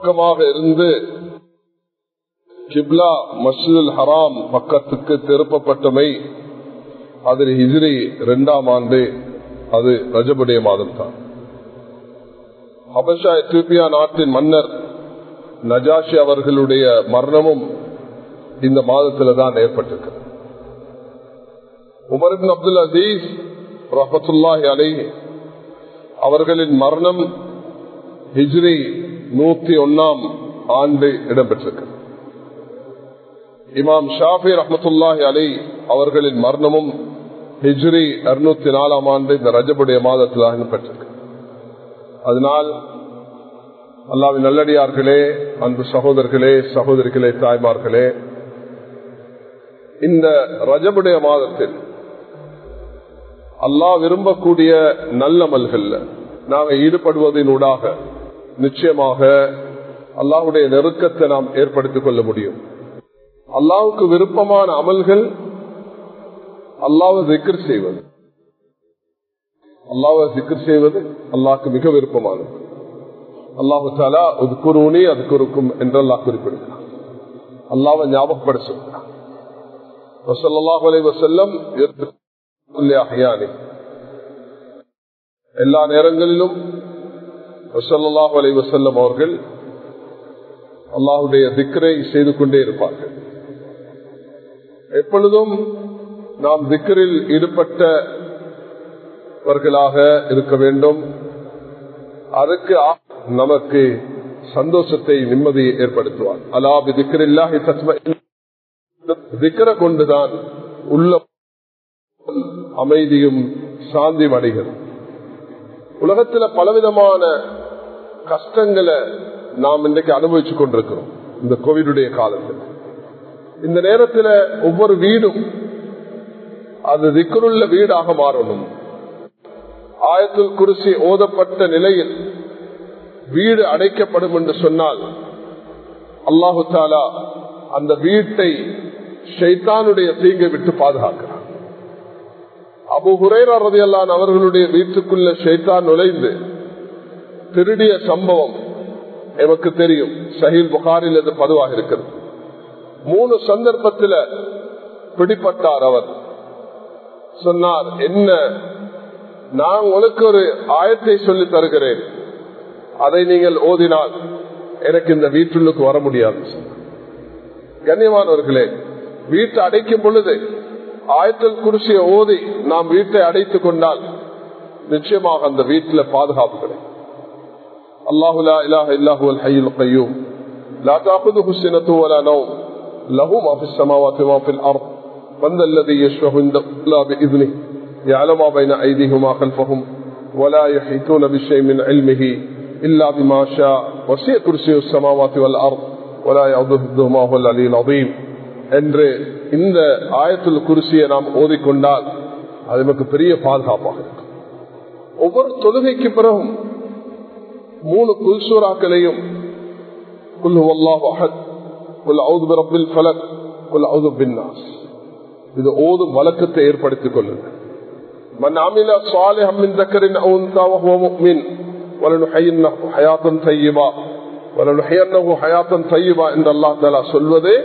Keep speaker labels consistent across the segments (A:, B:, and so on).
A: பக்கமாக இருந்து கிப்லா மஸ்ஜிதுல் ஹராம் பக்கத்துக்கு திருப்பப்பட்டமை அதில் ஹிஜ்ரி இரண்டாம் ஆண்டு அது ரஜபுடைய மாதம் தான் ஹபஷா எத்தியோப்பியா நாட்டின் மன்னர் நஜாஷி அவர்களுடைய மரணமும் இந்த மாதத்துல தான் ஏற்பட்டிருக்கு உமரின் அப்துல் அசீஸ் ரஹத்துல்லாஹி அலை அவர்களின் மரணம் ஹிஜ்ரி நூத்தி ஒன்னாம் ஆண்டு இடம்பெற்றிருக்கிறது. இமாம் ஷாஃபி ரஹமத்துல்லாஹி அலி அவர்களின் மரணமும் ஹிஜ்ரி அறுநூத்தி நாலாம் ஆண்டு இந்த ரஜபுடைய மாதத்திலாக இடம்பெற்றிருக்கு அதனால் அல்லாவின் நல்லடியார்களே அன்பு சகோதரர்களே சகோதரிகளே தாய்மார்களே இந்த ரஜபுடைய மாதத்தில் அல்லாஹ் விரும்பக்கூடிய நல்லமல்கள்ல நாங்கள் ஈடுபடுவதனூடாக நிச்சயமாக அல்லாஹுடைய நெருக்கத்தை நாம் ஏற்படுத்திக் கொள்ள முடியும். அல்லாவுக்கு விருப்பமான அமல்கள் அல்லாவை திக்கர் செய்வது. அல்லாவை திக்கர் செய்வது அல்லாவுக்கு மிக விருப்பமானது. அல்லாஹு தாலா அது குருனி அது குறுக்கும் என்று அல்லாஹ் குறிப்பிடுகிறார் அல்லாவை ஞாபகப்பட சொல்கிறார் எல்லா நேரங்களிலும் வசல்லாஹ் அலை வசல்லம் அவர்கள் அல்லாஹுடைய திக்கரை செய்து கொண்டே இருப்பார்கள். எப்பொழுதும் நாம் திக்கரில் ஈடுபட்டவர்களாக இருக்க வேண்டும். அதுக்கு நமக்கு சந்தோஷத்தை நிம்மதியை ஏற்படுத்துவார். அலாபி திக்கரில்லாஹி திக்கரை கொண்டுதான் உள்ள அமைதியும் சாந்தி அடைகிறது. உலகத்தில் பலவிதமான கஷ்டங்களை நாம் இன்றைக்கு அனுபவிச்சு கொண்டிருக்கிறோம். இந்த கோவிடுடைய காலத்தில். இந்த நேரத்தில் ஒவ்வொரு வீடும் அது திக்கருள்ள வீடாக மாறணும். ஆயத்தில் குருசி ஓதப்பட்ட நிலையில் வீடு அடைக்கப்படும் என்று சொன்னால் அல்லாஹு தாலா அந்த வீட்டை ஷைத்தானுடைய தீங்கை விட்டு பாதுகாக்கிறார் அபு ஹுரேரதியல்லான் அவர்களுடைய வீட்டுக்குள்ள ஷைத்தான் நுழைந்து திருடிய சம்பவம் எமக்கு தெரியும். சஹீல் புகாரில் அது பதுவாக இருக்கிறது மூணு சந்தர்ப்பத்தில் பிடிப்பட்டார் அவர். சொன்னார் என்ன நான் உனக்கு ஒரு ஆயத்தை சொல்லி தருகிறேன். அதை நீங்கள் ஓதினால் எனக்கு இந்த வீட்டுள்ளுக்கு வர முடியாது. கண்ணியமானவர்களே வீட்டை அடைக்கும் பொழுது ஆயத்தல் குருசியை ஓதி நாம் வீட்டை அடைத்துக் கொண்டால் நிச்சயமாக அந்த வீட்டில் பாதுகாப்பு கிடைக்கும். الله لا إله إلا هو الحي القيوم. لا تأخذه سنة ولا نوم. له ما في السماوات وما في الأرض. من ذا الذي يشفه عنده إلا بإذنه؟ يعلم ما بين أيديهم وما خلفهم. ولا يحيطون بشيء من علمه إلا بما شاء. وسيع كرسي السماوات والأرض. ولا يعذهما هو العلي العظيم. என்று இந்த ஆயத்தில் குருசியை நாம் ஓதிக்கொண்டால் அது நமக்கு பெரிய பாதுகாப்பாக இருக்கும் ஒவ்வொரு தொழுகைக்கு பிறகும் மூணு குல்சூராக்களையும் குல் அல்லாஹ் அஹத் குல் அவுது பிரபில் ஃபலக் குல் அவுது பின்னாஸ் இது ஓதும் வழக்கத்தை ஏற்படுத்திக் கொள்ளுங்கள் من عمل صالحا من ذكر او انثى وهو مؤمن ولنحيينه حياه طيبه ولنحيينه حياه طيبه ان الله تعالى சொல்வதே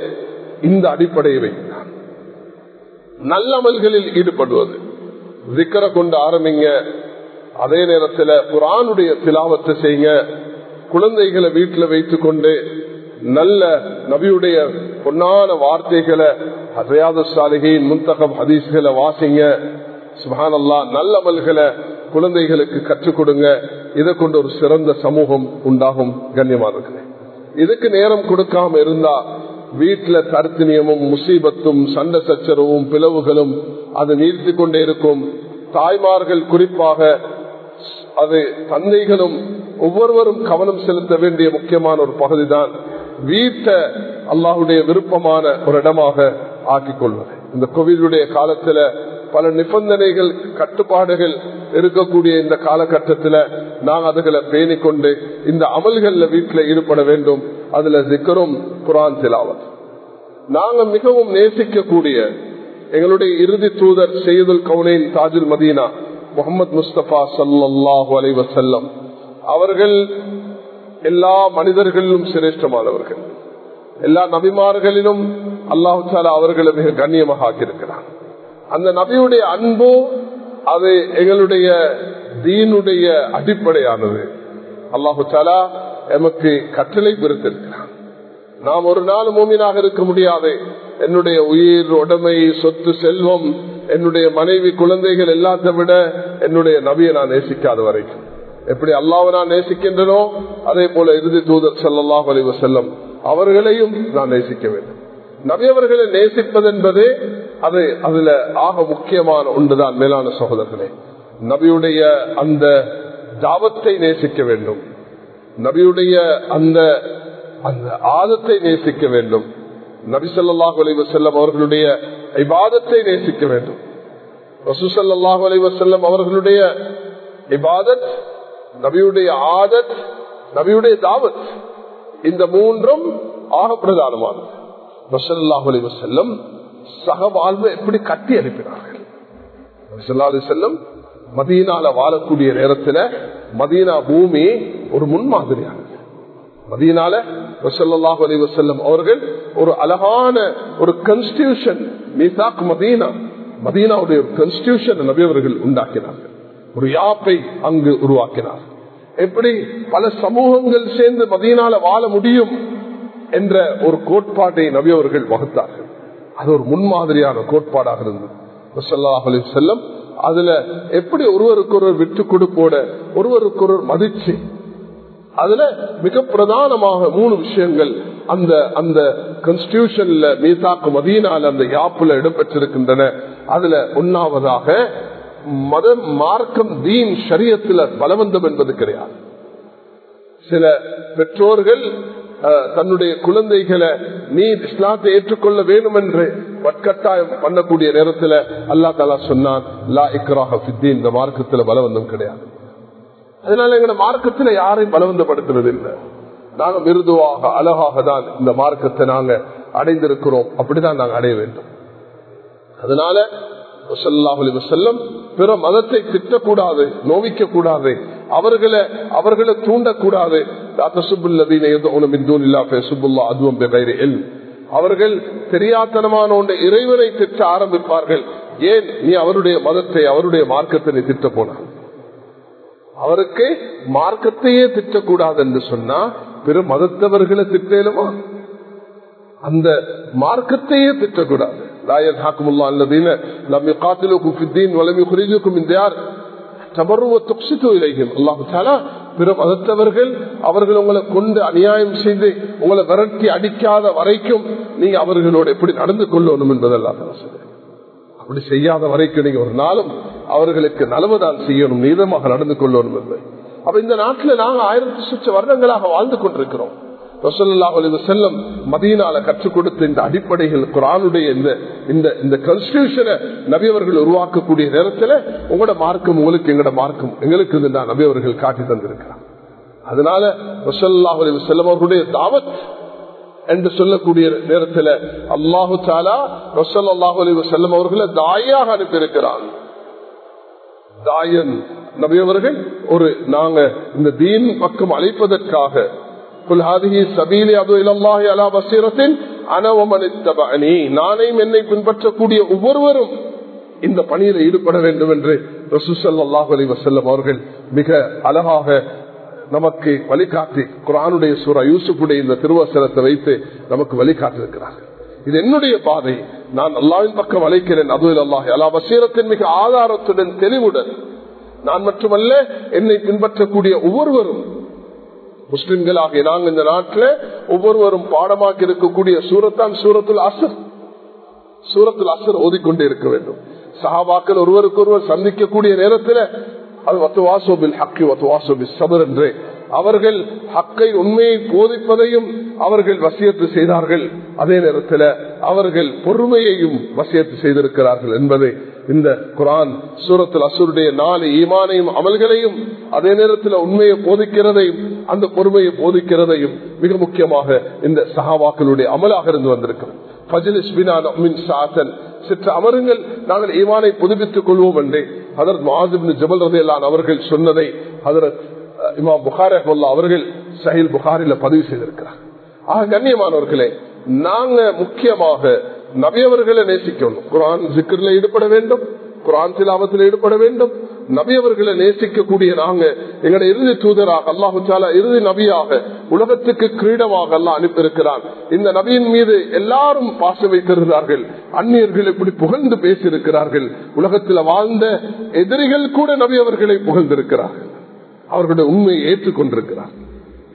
A: இந்த அடிப்படையை வைக்கிறார் நல்லமல்களில் ஈடுபடுவது விக்கரை கொண்டு ஆரம்பிங்க அதே நேரத்தில் குரானுடைய திலாவத்தை செய்யுங்க. குழந்தைகளை வீட்டில் வைத்துக் கொண்டு நல்ல நபியுடைய பொன்னான வார்த்தைகளை அசையாத சாலிகையின் முன்தகம் ஹதீஸ்களை வாசிங்க. சுபானல்லா நல்லமல்களை குழந்தைகளுக்கு கற்றுக் கொடுங்க. இதை கொண்டு ஒரு சிறந்த சமூகம் உண்டாகும். கண்ணியமானது இதுக்கு நேரம் கொடுக்காம இருந்தா வீட்டுல தர்த்தனியமும் முசீபத்தும் சண்டை சச்சரவும் பிளவுகளும் அது நீர்த்து கொண்டே இருக்கும். தாய்மார்கள் குறிப்பாக அது தந்தைகளும் ஒவ்வொருவரும் கவனம் செலுத்த வேண்டிய முக்கியமான ஒரு பகுதி தான் வீட்டை அல்லாஹுடைய விருப்பமான ஒரு இடமாக ஆக்கிக் கொள்வது இந்த கோவிலுடைய காலத்துல பல நிபந்தனைகள் கட்டுப்பாடுகள் இருக்கக்கூடிய இந்த காலகட்டத்தில் நாங்கள் அதுகளை பேணிக்கொண்டு இந்த அமல்கள்ல வீட்டில் ஈடுபட வேண்டும். அதுல சிக்கரும் குரான் திலாவத். நாங்க மிகவும் நேசிக்கக்கூடிய எங்களுடைய இறுதி தூதர் செய்துல் கவுனேன் தாஜுல் மதீனா முகமது முஸ்தபா சல்லாஹு அலை வசல்லம் அவர்கள் எல்லா மனிதர்களிலும் சிரேஷ்டமானவர்கள். எல்லா நபிமார்களிலும் அல்லாஹு அவர்களை மிக கண்ணியமாக ஆக்கியிருக்கிறான். அந்த நபியுடைய அன்பு அது எங்களுடைய தீனுடைய அடிப்படையானது. அல்லாஹு சாலா எமக்கு கட்டளை பிரித்திருக்கிறான் நாம் ஒரு நாள் மூமினாக இருக்க முடியாது. என்னுடைய உயிர் உடமை சொத்து செல்வம் என்னுடைய மனைவி குழந்தைகள் எல்லாத்தை விட என்னுடைய நபியை நான் நேசிக்காத வரைக்கும். எப்படி அல்லாவை நான் நேசிக்கின்றனோ அதே போல இறுதி தூதர் செல்லல்லாஹ் அலி செல்லம் அவர்களையும் நான் நேசிக்க வேண்டும். நபியவர்களை நேசிப்பதென்பதே அது அதுல ஆக முக்கியமான ஒன்றுதான் மேலான சகோதரர்களே. நபியுடைய அந்த தாவத்தை நேசிக்க வேண்டும். நபியுடைய அந்த அந்த ஆதத்தை நேசிக்க வேண்டும். நபி சொல்லாஹு அலி செல்லம் அவர்களுடைய இபாதத்தை நேசிக்க வேண்டும். ரசூசல்லாஹு அலைவசல்லம் அவர்களுடைய இபாதத் நபியுடைய ஆதத் நபியுடைய தாவத் இந்த மூன்றும் ஆக பிரதானமானது. ரசல்லாஹு அலைவசல்லம் சக வாழ்வு எப்படி கட்டி அனுப்பினார்கள்? ரசல்லா அலி செல்லம் மதீனால வாழக்கூடிய நேரத்தில் மதீனா பூமி ஒரு முன்மாதிரியானது. மதீனால ரசல்லாஹு அலி வசல்லம் அவர்கள் ஒரு அழகான ஒரு கன்ஸ்டியூஷன் மீசாக் மதீனா. மதீனாவுடைய ஒரு கன்ஸ்டியூஷன் நபி அவர்கள் உண்டாக்கினார்கள். ஒரு யாப்பை அங்கு உருவாக்கினார். எப்படி பல சமூகங்கள் சேர்ந்து மதியனால வாழ முடியும் என்ற ஒரு கோட்பாட்டை நபி அவர்கள் வகுத்தார்கள். அது ஒரு முன்மாதிரியான கோட்பாடாக இருந்தது. செல்லம் அதுல எப்படி ஒருவருக்கு ஒருவர் விட்டு கொடுப்போட ஒருவருக்கு ஒருவர் மதிச்சு அதுல மிக பிரதானமாக மூணு விஷயங்கள் அந்த அந்த கான்ஸ்டியூஷன்ல மீசாக்கு மதியனால அந்த யாப்புல இடம்பெற்றிருக்கின்றன. அதுல ஒன்னாவதாக மத மார்க்கம் தீன் சரியத்துல பலவந்தம் என்பது கிடையாது. சில பெற்றோர்கள் தன்னுடைய குழந்தைகளை நீ இஸ்லாத்தை ஏற்றுக்கொள்ள வேண்டும் என்று வட்கட்டாயம் பண்ணக்கூடிய நேரத்தில் அல்லா தாலா சொன்னான் லா இக்ராஹ் இந்த மார்க்கத்துல பலவந்தம் கிடையாது. அதனால எங்க மார்க்கத்துல யாரையும் பலவந்தப்படுத்துறது இல்லை நாங்க மிருதுவாக அழகாக தான் இந்த மார்க்கத்தை நாங்க அடைந்திருக்கிறோம். அப்படிதான் நாங்க அடைய வேண்டும். அதனால செல்லம் பிற மதத்தை திட்டக்கூடாது நோவிக்க கூடாது அவர்களை அவர்களை தூண்டக்கூடாது. அவர்கள் தெரியாத்தனமான ஒன்றை இறைவனை திட்ட ஆரம்பிப்பார்கள். ஏன்? நீ அவருடைய மதத்தை அவருடைய மார்க்கத்தை திட்ட போனான் அவருக்கு மார்க்கத்தையே திட்டக்கூடாது என்று சொன்னா பிற மதத்தவர்களை திட்டலுமா? அந்த மார்க்கத்தையே திட்டக்கூடாது. பிற மதத்தவர்கள் அவர்கள் உங்களை கொண்டு அநியாயம் செய்து உங்களை விரட்டி அடிக்காத வரைக்கும் நீங்க அவர்களோடு எப்படி நடந்து கொள்ளணும் என்பதெல்லாம் அப்படி செய்யாத வரைக்கும் நீங்க ஒரு நாளும் அவர்களுக்கு நலவுதான் செய்யணும் நீதமாக நடந்து கொள்ளணும் என்று அப்ப இந்த நாட்டில் நாங்க ஆயிரத்தி சுற்ற வருடங்களாக வாழ்ந்து கொண்டிருக்கிறோம். செல்லம் மதியனால கற்றுக் கொடுத்த இந்த அடிப்படைகள் குரானுடைய இந்த இந்த இந்த கன்ஸ்டியூஷனை நபி அவர்கள் உருவாக்கக்கூடிய நேரத்தில் உங்களோட மார்க்கம் உங்களுக்கு எங்களோட மார்க்கம் எங்களுக்கு இது நபி அவர்கள் காட்டி தந்திருக்கிறார். அதனால ரசல்லாஹ் செல்லம் அவர்களுடைய தாவத் என்று சொல்லக்கூடிய நேரத்தில் அல்லாஹு தாலா ரசல் அல்லாஹு செல்லம் அவர்களை தாயாக அனுப்பியிருக்கிறான். தாயன் நபியவர்கள் ஒரு நாங்க இந்த தீன் பக்கம் அழைப்பதற்காக நானையும் என்னை பின்பற்றக்கூடிய ஒவ்வொருவரும் இந்த பணியில் ஈடுபட வேண்டும் என்று ரசூசல்லாஹ் அலி வசல்லம் அவர்கள் மிக அழகாக நமக்கு வழிகாட்டி குரானுடைய சூரா யூசுஃபுடைய இந்த திருவசனத்தை வைத்து நமக்கு வழிகாட்டிருக்கிறார்கள் இது என்னுடைய பாதை. நான் அல்லாவின் பக்கம் அழைக்கிறேன் அதுவில் அல்லாஹ். அல்லா வசீரத்தின் மிக ஆதாரத்துடன் தெளிவுடன். நான் மட்டுமல்ல என்னை பின்பற்றக்கூடிய ஒவ்வொருவரும் முஸ்லிம்களாகிய நாங்கள் இந்த நாட்டில் ஒவ்வொருவரும் பாடமாக இருக்கக்கூடிய சூரத்தான் சூரத்துல் அசர் சூரத்துல் அசர் ஓதிக்கொண்டே இருக்க வேண்டும். சஹாபாக்கள் ஒருவருக்கு ஒருவர் சந்திக்கக்கூடிய நேரத்தில் அது வத்துவாசோபில் ஹக்கி வத்துவாசோபில் சபர் என்றே. அவர்கள் ஹக்கை உண்மையை போதிப்பதையும் அவர்கள் வசியத்து செய்தார்கள். அதே நேரத்தில் அவர்கள் பொறுமையையும் வசியத்து செய்திருக்கிறார்கள் என்பதை இந்த குரான் சூரத்தில் அசுருடைய நாலு ஈமானையும் அமல்களையும் அதே நேரத்தில் உண்மையை போதிக்கிறதையும் அந்த பொறுமையை போதிக்கிறதையும் மிக முக்கியமாக இந்த சகாவாக்களுடைய அமலாக இருந்து வந்திருக்கிறோம் சிற்று அமருங்கள் நாங்கள் ஈமானை புதுப்பித்துக் கொள்வோம் என்றே. அதற்கு மாதிபின் ஜபல் ரதையிலான் அவர்கள் சொன்னதை அதற்கு இமாம் புகாரி அஹ்மல்லா அவர்கள் சஹில் புகாரில பதிவு செய்திருக்கிறார். ஆக கண்ணியமானவர்களே நாங்க முக்கியமாக நபியவர்களை நேசிக்கணும். குரான் சிக்கர்ல ஈடுபட வேண்டும் குரான் சிலாபத்தில் ஈடுபட வேண்டும். நபியவர்களை நேசிக்கக்கூடிய நாங்க எங்களை இறுதி தூதராக அல்லாஹுச்சாலா இறுதி நபியாக உலகத்துக்கு கிரீடமாக எல்லாம் அனுப்பியிருக்கிறான். இந்த நபியின் மீது எல்லாரும் பாசம் வைத்திருந்தார்கள் அந்நியர்கள் இப்படி புகழ்ந்து பேசியிருக்கிறார்கள். உலகத்தில் வாழ்ந்த எதிரிகள் கூட நபியவர்களை புகழ்ந்திருக்கிறார்கள். அவர்களுடைய உண்மையை ஏற்றுக்கொண்டிருக்கிறார்.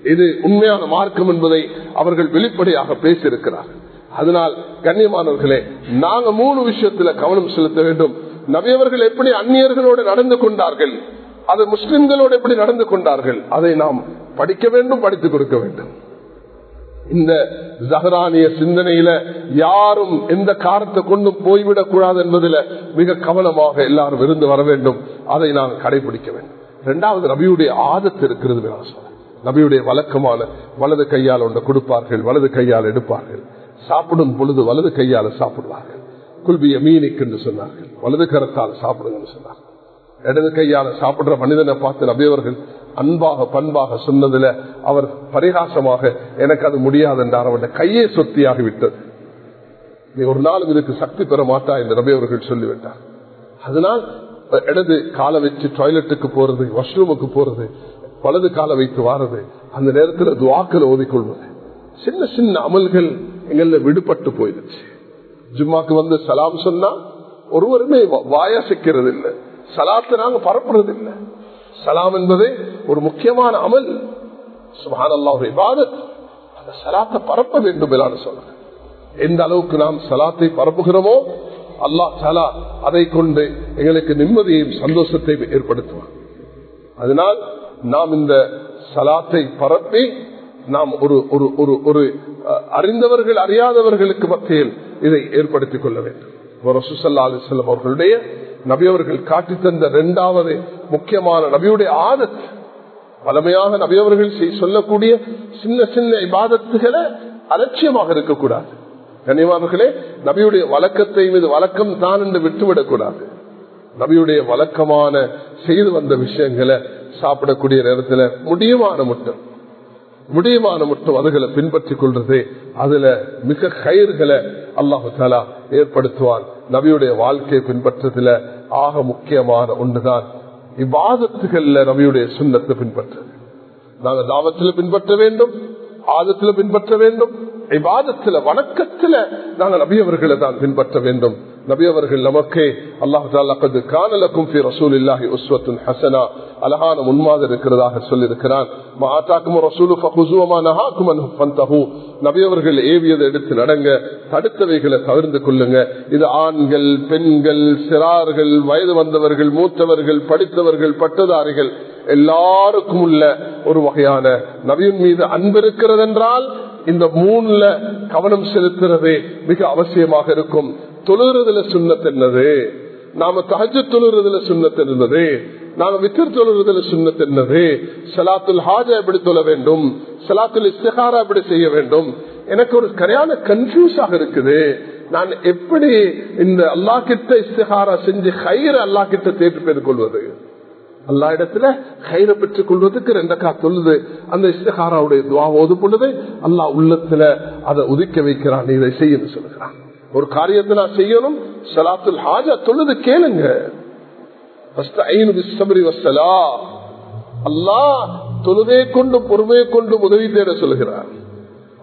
A: இது உண்மையான மார்க்கம் என்பதை அவர்கள் வெளிப்படையாக பேசியிருக்கிறார். அதனால் கண்ணியமானவர்களே நாங்க மூணு விஷயத்துல கவனம் செலுத்த வேண்டும். நபியவர்கள் எப்படி அந்நியர்களோடு நடந்து கொண்டார்கள்? அது முஸ்லிம்களோடு எப்படி நடந்து கொண்டார்கள்? அதை நாம் படிக்க வேண்டும் படித்துக் கொடுக்க வேண்டும். இந்த ஜஹரானிய சிந்தனையில யாரும் எந்த காரத்தை கொண்டு போய்விடக் கூடாது என்பதில் மிக கவனமாக எல்லாரும் இருந்து வர வேண்டும். அதை நாம் கடைபிடிக்க வேண்டும். இரண்டாவது நபியுடைய ஆதத்து இருக்கிறது நபியுடைய வழக்கமான வலது கையால் ஒன்று கொடுப்பார்கள் வலது கையால் எடுப்பார்கள். சாப்பிடும் பொழுது வலது கையால் சாப்பிடுவார்கள். குல்பிய மீனிக்கு என்று சொன்னார்கள். வலது கரத்தால் சாப்பிடுங்க சொன்னார்கள். இடது கையால சாப்பிடுற மனிதனை பார்த்து நபியவர்கள் அன்பாக பண்பாக சொன்னதுல அவர் பரிகாசமாக எனக்கு அது முடியாது என்றார் அவருடைய கையே சொத்தியாகி விட்டது. நீ ஒரு நாளும் இதுக்கு சக்தி பெற மாட்டா என்று நபியவர்கள் சொல்லிவிட்டார். அதனால் இடது காலை வச்சு டாய்லெட்டுக்கு போறது வாஷ்ரூமுக்கு போறது வலது காலை வைத்து வாரது அந்த நேரத்தில் துவாக்கள் ஓதிக்கொள்வது. சின்ன சின்ன அமல்கள் எங்கள விடுபட்டு போயிடுச்சு. ஜும்மாக்கு வந்து சலாம் சொன்னா ஒருவருமே வாயசிக்கிறது இல்லை சலாத்தை நாங்க பரப்புறது இல்லை சலாம் என்பது ஒரு முக்கியமான அமல். சுபான் பாதத் அந்த சலாத்தை பரப்ப வேண்டும் என்று சொல்றேன் எந்த அளவுக்கு நாம் சலாத்தை பரப்புகிறோமோ அல்லாஹ் சலா அதை கொண்டு எங்களுக்கு நிம்மதியையும் சந்தோஷத்தையும் ஏற்படுத்துவார் அதனால் நாம் இந்த சலாத்தை பரப்பி நாம் ஒரு ஒரு ஒரு ஒரு அறிந்தவர்கள் அறியாதவர்களுக்கு மத்தியில் இதை ஏற்படுத்திக் கொள்ள வேண்டும். சுசல்லா அலிசல்லம் அவர்களுடைய நபியவர்கள் காட்டி தந்த இரண்டாவது முக்கியமான நபியுடைய ஆதத் பழமையாக நபியவர்கள் சொல்லக்கூடிய சின்ன சின்ன இபாதத்துகளை அலட்சியமாக இருக்கக்கூடாது. கனிவார்களே நபியுடைய வழக்கத்தை மீது வழக்கம் தான் என்று விட்டுவிடக் கூடாது நபியுடைய வழக்கமான செய்து வந்த விஷயங்களை சாப்பிடக்கூடிய நேரத்தில் முடியுமான முட்டம். முடியுமான மட்டும் அதுகளை பின்பற்றிக் கொள்றது அதுல மிக கயிர்களை அல்லாஹு தாலா ஏற்படுத்துவான். நபியுடைய வாழ்க்கையை பின்பற்றதுல ஆக முக்கியமான ஒன்றுதான் இவ்வாதத்துகள்ல நபியுடைய சுண்ணத்தை பின்பற்றது. நாங்க தாவத்தில் பின்பற்ற வேண்டும் ஆதத்துல பின்பற்ற வேண்டும் விவாதத்துல வணக்கத்துல நாங்கள் நபியவர்களை தான் பின்பற்ற வேண்டும். நபியவர்கள் நமக்கே அல்லாஹு காணலக்கும் ரசூல் இல்லாஹி உஸ்வத்துன் ஹசனா. அழகான முன்மாதிரி இருக்கிறதாக சொல்லியிருக்கிறான். நபியவர்கள் ஏவியதை எடுத்து நடங்க தடுத்தவைகளை தவிர்த்து கொள்ளுங்க. இது ஆண்கள் பெண்கள் சிறார்கள் வயது வந்தவர்கள் மூத்தவர்கள் படித்தவர்கள் பட்டதாரிகள் எல்லாருக்கும் உள்ள ஒரு வகையான நபியின் மீது அன்பு இருக்கிறதென்றால் இந்த மூணுல கவனம் செலுத்துறது மிக அவசியமாக இருக்கும். தொழுறதுல சுண்ணத் என்னது? நாம தகஜ தொழுறதுல சுண்ணத் என்னது நாம வித்திர் தொழுறதுல சுண்ணத் என்னது? சலாத்துல் ஹாஜா எப்படி தொழ வேண்டும்? சலாத்துல் இஸ்திகாரா எப்படி செய்ய வேண்டும்? எனக்கு ஒரு கரையான கன்ஃபியூஸாக இருக்குது. நான் எப்படி இந்த அல்லா கிட்ட இஸ்திகாரா செஞ்சு கயிறு அல்லா கிட்ட தேர்வு பெற்றுக் கொள்வது? அல்லா இடத்துல கயிறை பெற்றுக் கொள்வதற்கு ரெண்டக்கா தொழுது அந்த இஷ்டகாராவுடைய துவா ஓது பொழுது அல்லா உள்ளத்துல அதை உதிக்க வைக்கிறான் நீ இதை செய்ய சொல்லுகிறான். ஒரு காரியத்தை நான் செய்யணும் சலாத்துல் ஹாஜா தொழுது கேளுங்க. அல்லா தொழுதே கொண்டு பொறுமையை கொண்டு உதவி தேட சொல்லுகிறார்.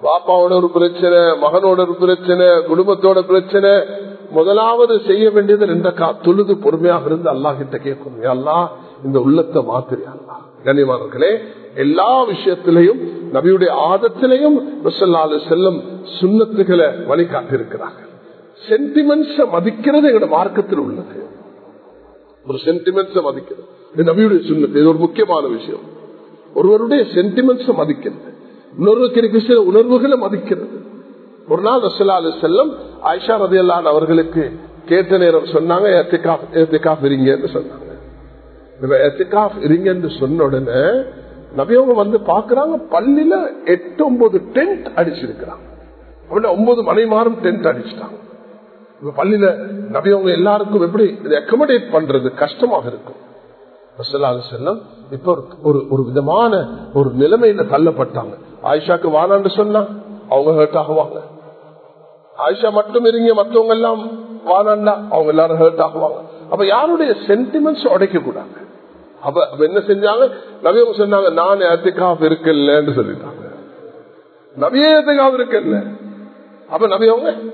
A: பாப்பாவோட ஒரு பிரச்சனை மகனோட ஒரு பிரச்சனை குடும்பத்தோட பிரச்சனை. முதலாவது செய்ய வேண்டியது ரெண்டக்கா தொழுது பொறுமையாக இருந்து அல்லா கிட்ட கேட்கணும் அல்லா இந்த உள்ளத்தை மாத்திரி எல்லா விஷயத்திலையும் நபியுடைய ஆதத்திலையும் செல்லும் சுண்ணத்துகளை வழிகாட்டிருக்கிறார்கள் சென்டிமெண்ட்ஸ மதிக்கிறது எங்களோட மார்க்கத்தில் உள்ளது. ஒரு சென்டிமெண்ட்ஸ மதிக்கிறது. இது நபியுடைய சுண்ணத்து இது ஒரு முக்கியமான விஷயம். ஒருவருடைய சென்டிமெண்ட்ஸ மதிக்கிறது. இன்னொருவருக்கு சில உணர்வுகளை மதிக்கிறது. ஒரு நாள் ரசல்லா அலி செல்லம் ஆயிஷா ரதியல்லான் அவர்களுக்கு கேட்ட நேரம் சொன்னாங்க சொன்னாங்க. இருங்கன்னு இருங்கன்னு சொன்ன உடனே நபியவங்க வந்து பாக்குறாங்க பள்ளியில எட்டு ஒன்பது டென்ட் அடிச்சிருக்கிறாங்க. ஒன்பது மணி மாறும் டென்ட் அடிச்சுட்டாங்க. பள்ளியில நபியவங்க எல்லாருக்கும் எப்படி இதை அக்கமடேட் பண்றது கஷ்டமாக இருக்கும். செல்லம் இப்ப ஒரு ஒரு விதமான ஒரு நிலைமையில தள்ளப்பட்டாங்க. ஆயிஷாக்கு வானான்னு சொன்னா அவங்க ஹர்ட் ஆகுவாங்க. ஆயிஷா மட்டும் இருங்க மற்றவங்க எல்லாம் வானாண்டா அவங்க எல்லாரும் ஹர்ட் ஆகுவாங்க. அப்ப யாருடைய சென்டிமெண்ட்ஸ் உடைக்க கூடாது அப்ப என்ன செஞ்சாங்க? நவியவங்க சொன்னாங்க நான் ஏத்துக்காக இருக்கலன்னு சொல்லிட்டாங்க. நவியே ஏத்துக்காக இருக்கல அப்ப நவியவங்க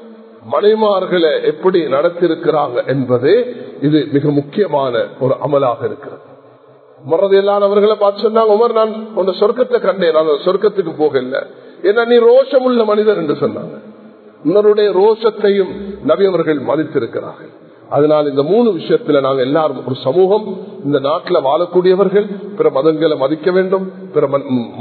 A: மனைமார்களை எப்படி நடத்திருக்கிறாங்க என்பதே இது மிக முக்கியமான ஒரு அமலாக இருக்கிறது. மறதையில்லாத அவர்களை பார்த்து சொன்னாங்க உமர் நான் உன்னை சொர்க்கத்தை கண்டேன். நான் சொர்க்கத்துக்கு போகல. ஏன்னா நீ ரோஷம் உள்ள மனிதர் என்று சொன்னாங்க. உன்னருடைய ரோஷத்தையும் நபி அவர்கள் மதித்திருக்கிறார்கள். அதனால் இந்த மூணு விஷயத்துல நாங்க எல்லாரும் ஒரு சமூகம் இந்த நாட்டில் வாழக்கூடியவர்கள் பிற மதங்களை மதிக்க வேண்டும் பிற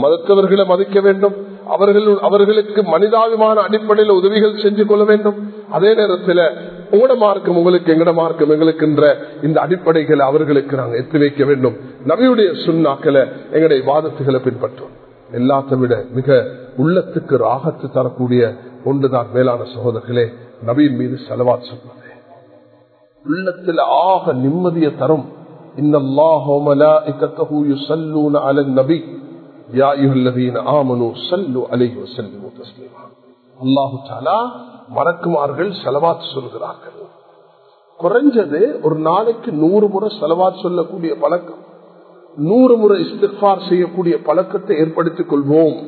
A: மதத்தவர்களை மதிக்க வேண்டும் அவர்கள் அவர்களுக்கு மனிதாபிமான அடிப்படையில் உதவிகள் செஞ்சு கொள்ள வேண்டும். அதே நேரத்தில் உங்களோட மார்க்கம் உங்களுக்கு எங்கட மார்க்கம் எங்களுக்குன்ற இந்த அடிப்படைகளை அவர்களுக்கு நாங்கள் எத்தி வைக்க வேண்டும். நபியுடைய சுண்ணாக்களை எங்களுடைய வாதத்துகளை பின்பற்றும் எல்லாத்தை விட மிக உள்ளத்துக்கு ராகத்து தரக்கூடிய ஒன்றுதான் மேலான சகோதரர்களே நபியின் மீது செலவாத் சொன்னது உள்ளத்தில் ஆக நிம்மதியை தரும். நபி. மறக்குமார்கள் செலவாத் சொல்கிறார்கள். குறைஞ்சது ஒரு நாளைக்கு நூறு முறை செலவாத் சொல்லக்கூடிய பழக்கம். நூறு முறை இஸ்திஃபார் செய்யக்கூடிய பழக்கத்தை ஏற்படுத்திக் கொள்வோம்.